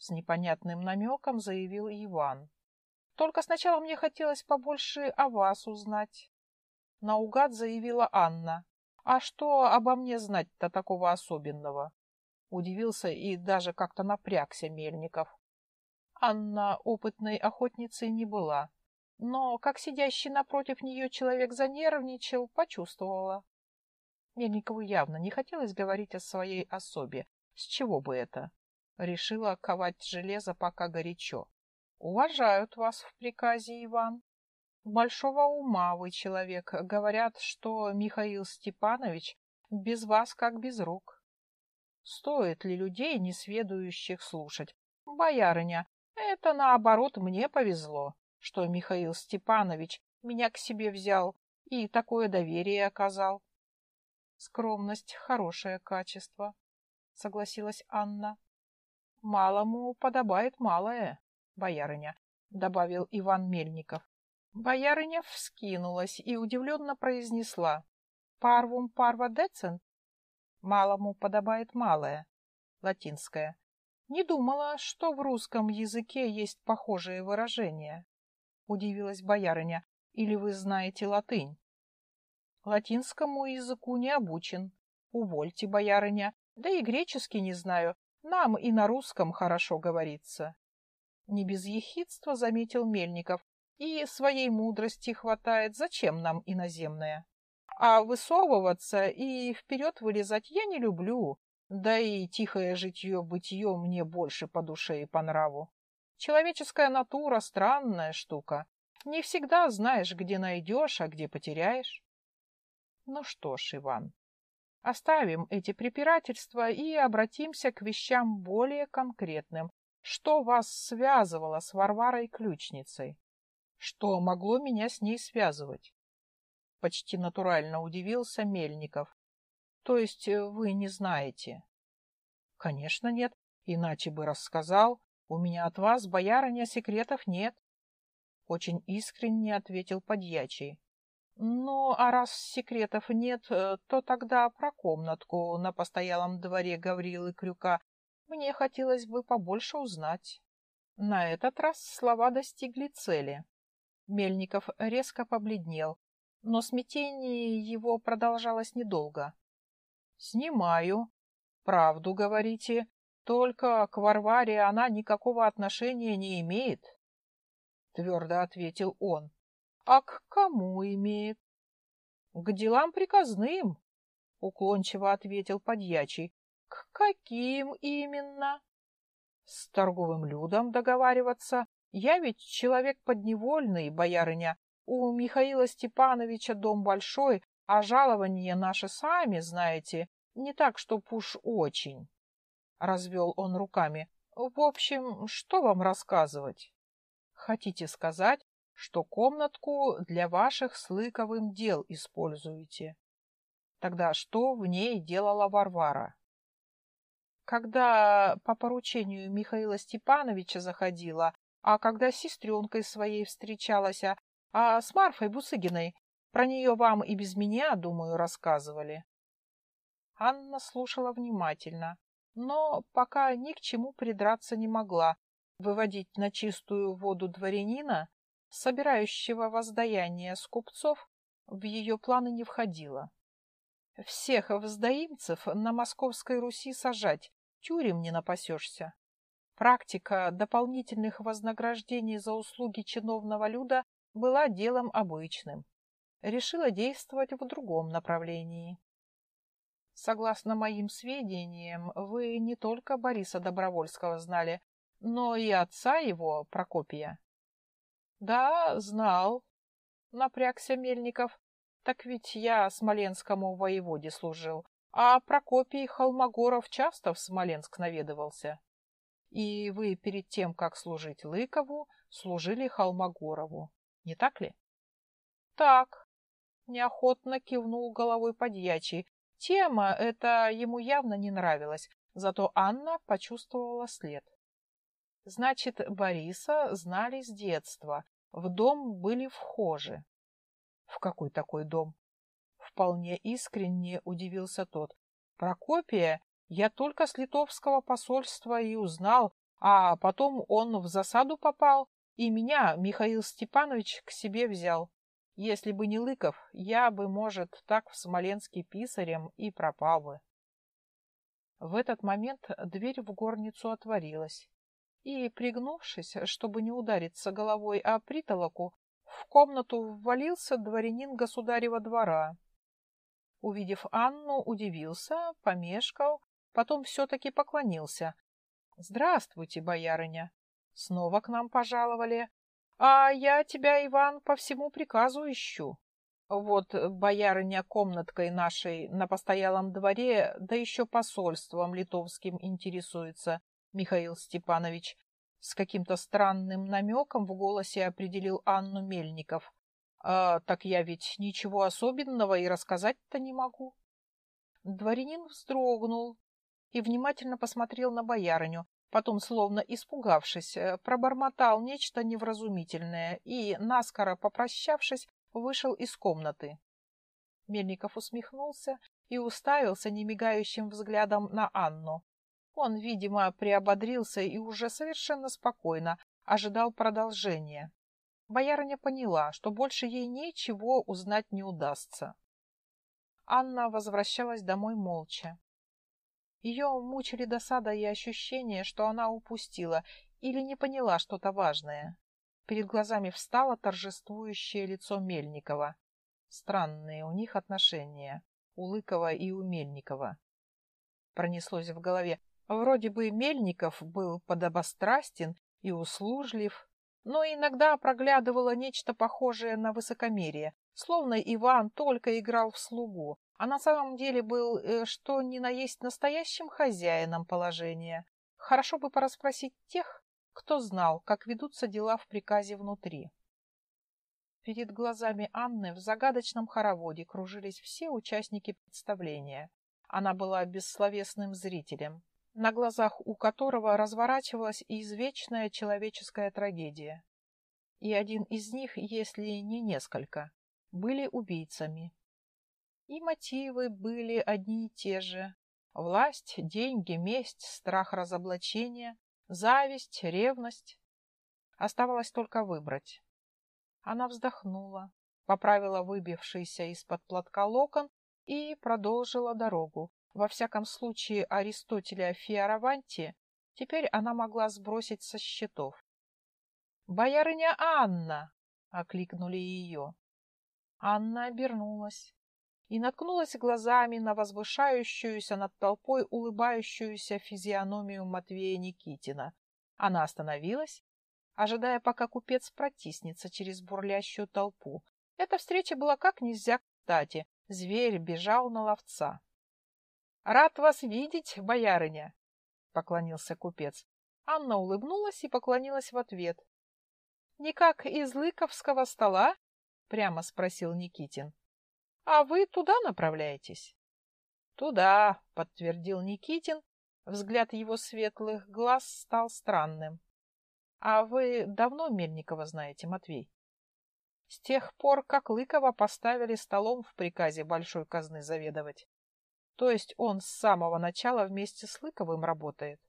С непонятным намеком заявил Иван. Только сначала мне хотелось побольше о вас узнать. Наугад заявила Анна. А что обо мне знать-то такого особенного? Удивился и даже как-то напрягся Мельников. Анна опытной охотницей не была, но, как сидящий напротив нее человек занервничал, почувствовала. Мельникову явно не хотелось говорить о своей особе. С чего бы это? Решила ковать железо пока горячо. Уважают вас в приказе, Иван. Большого ума вы человек. Говорят, что Михаил Степанович без вас как без рук. Стоит ли людей, несведущих, слушать? Боярыня, это наоборот мне повезло, что Михаил Степанович меня к себе взял и такое доверие оказал. Скромность — хорошее качество, — согласилась Анна. Малому подобает малое, боярыня, — добавил Иван Мельников. Боярыня вскинулась и удивленно произнесла. Парвум парва децент? Малому подобает малое, латинское. Не думала, что в русском языке есть похожие выражения. Удивилась боярыня. Или вы знаете латынь? Латинскому языку не обучен. Увольте, боярыня. Да и греческий не знаю. Нам и на русском хорошо говорится. Не без ехидства заметил Мельников. И своей мудрости хватает. Зачем нам иноземное? А высовываться и вперед вылезать я не люблю. Да и тихое житье-бытие мне больше по душе и по нраву. Человеческая натура — странная штука. Не всегда знаешь, где найдешь, а где потеряешь. Ну что ж, Иван, оставим эти препирательства и обратимся к вещам более конкретным. Что вас связывало с Варварой Ключницей? Что могло меня с ней связывать? Почти натурально удивился Мельников. То есть э, вы не знаете? Конечно, нет, иначе бы рассказал. У меня от вас, боярыня, секретов нет. Очень искренне ответил подьячий. Ну, а раз секретов нет, э, то тогда про комнатку на постоялом дворе Гаврилы Крюка мне хотелось бы побольше узнать. На этот раз слова достигли цели. Мельников резко побледнел, но смятение его продолжалось недолго. «Снимаю. Правду говорите. Только к Варваре она никакого отношения не имеет», — твердо ответил он. А к кому имеет? К делам приказным, уклончиво ответил подьячий. К каким именно? С торговым людом договариваться. Я ведь человек подневольный, боярыня. У Михаила Степановича дом большой, а жалование наши сами, знаете, не так, что уж очень. Развел он руками. В общем, что вам рассказывать? Хотите сказать, что комнатку для ваших слыковым дел используете. Тогда что в ней делала Варвара? Когда по поручению Михаила Степановича заходила, а когда с сестренкой своей встречалась, а, а с Марфой Бусыгиной, про нее вам и без меня, думаю, рассказывали. Анна слушала внимательно, но пока ни к чему придраться не могла. Выводить на чистую воду дворянина собирающего воздаяние с купцов, в ее планы не входило. Всех воздаимцев на Московской Руси сажать, тюрем не напасешься. Практика дополнительных вознаграждений за услуги чиновного люда была делом обычным. Решила действовать в другом направлении. Согласно моим сведениям, вы не только Бориса Добровольского знали, но и отца его, Прокопия. Да, знал. Напрягся Мельников. Так ведь я Смоленскому воеводе служил, а Прокопий Холмогоров часто в Смоленск наведывался. И вы перед тем, как служить Лыкову, служили Холмогорову, не так ли? Так, неохотно кивнул головой подьячий. Тема эта ему явно не нравилась, зато Анна почувствовала след. Значит, Бориса знали с детства. В дом были вхожи. В какой такой дом? Вполне искренне удивился тот. Прокопия я только с литовского посольства и узнал, А потом он в засаду попал, и меня Михаил Степанович к себе взял. Если бы не Лыков, я бы, может, так в Смоленске писарем и пропал бы. В этот момент дверь в горницу отворилась, и, пригнувшись, чтобы не удариться головой о притолоку, в комнату ввалился дворянин государева двора. Увидев Анну, удивился, помешкал, потом все-таки поклонился. — Здравствуйте, боярыня. Снова к нам пожаловали. А я тебя, Иван, по всему приказу ищу. Вот боярыня комнаткой нашей на постоялом дворе, да еще посольством литовским интересуется, Михаил Степанович. С каким-то странным намеком в голосе определил Анну Мельников. А, так я ведь ничего особенного и рассказать-то не могу. Дворянин вздрогнул и внимательно посмотрел на боярыню, потом, словно испугавшись, э, пробормотал нечто невразумительное и, наскоро попрощавшись, вышел из комнаты. Мельников усмехнулся и уставился немигающим взглядом на Анну. Он, видимо, приободрился и уже совершенно спокойно ожидал продолжения. Боярыня поняла, что больше ей ничего узнать не удастся. Анна возвращалась домой молча. Ее мучили досада и ощущение, что она упустила или не поняла что-то важное. Перед глазами встало торжествующее лицо Мельникова. Странные у них отношения, у Лыкова и у Мельникова. Пронеслось в голове. Вроде бы Мельников был подобострастен и услужлив, но иногда проглядывало нечто похожее на высокомерие, словно Иван только играл в слугу, а на самом деле был, э, что ни на есть настоящим хозяином положения. Хорошо бы порасспросить тех, кто знал, как ведутся дела в приказе внутри. Перед глазами Анны в загадочном хороводе кружились все участники представления. Она была бессловесным зрителем на глазах у которого разворачивалась извечная человеческая трагедия. И один из них, если не несколько, были убийцами. И мотивы были одни и те же. Власть, деньги, месть, страх разоблачения, зависть, ревность. Оставалось только выбрать. Она вздохнула, поправила выбившийся из-под платка локон и продолжила дорогу, во всяком случае, Аристотеля Фиараванти теперь она могла сбросить со счетов. «Боярыня Анна!» — окликнули ее. Анна обернулась и наткнулась глазами на возвышающуюся над толпой улыбающуюся физиономию Матвея Никитина. Она остановилась, ожидая, пока купец протиснется через бурлящую толпу. Эта встреча была как нельзя кстати. Зверь бежал на ловца. Рад вас видеть, боярыня, поклонился купец. Анна улыбнулась и поклонилась в ответ. Никак из лыковского стола? прямо спросил Никитин. А вы туда направляетесь? Туда, подтвердил Никитин. Взгляд его светлых глаз стал странным. А вы давно Мельникова знаете, Матвей? С тех пор, как Лыкова поставили столом в приказе большой казны заведовать. То есть он с самого начала вместе с Лыковым работает?